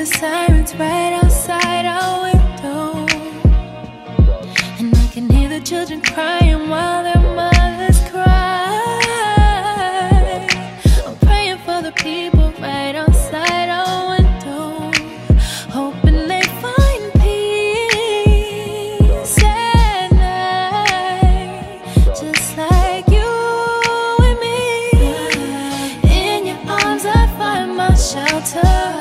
the sirens right outside our window. And I can hear the children crying while their mothers cry. I'm praying for the people right outside our window, hoping they find peace at night, just like you and me. In your arms, I find my shelter.